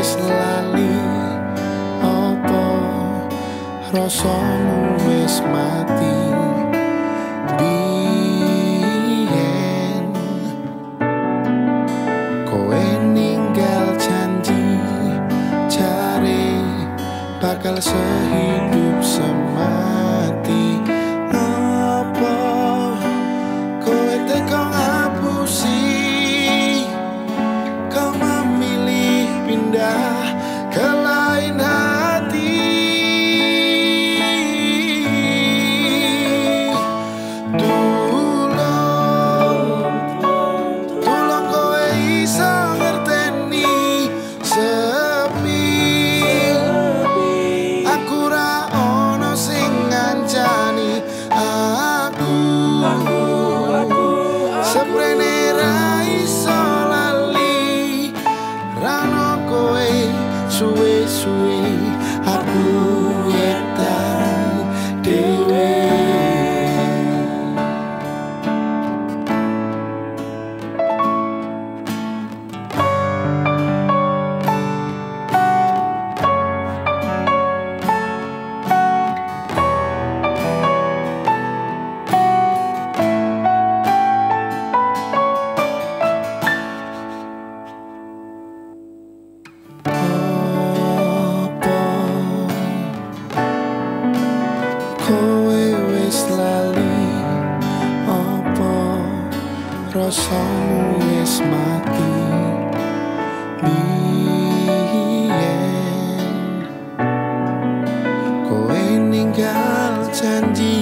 wis lali. Apa rasamu wis mati? Biyen kowe ninggal janji cari bakal sehidup semati. Apa kowe tekan kowe wis lali apa rasamu wis mati? Biyen kowe ninggal janji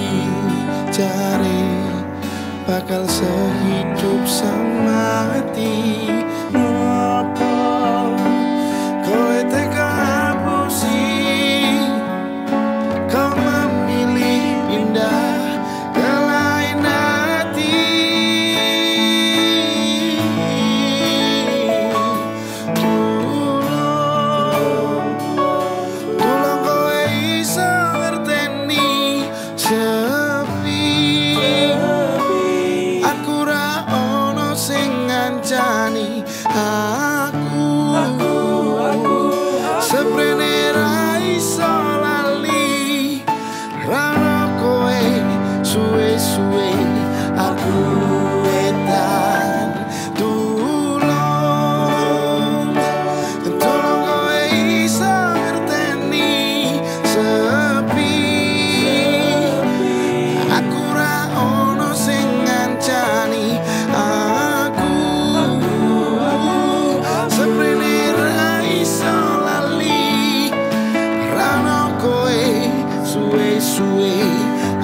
jare bakal sehidup sama mati ngopo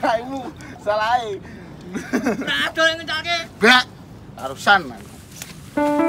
Kaimu salah. Nah, ada yang ngecake. Bak. Harusan. Man.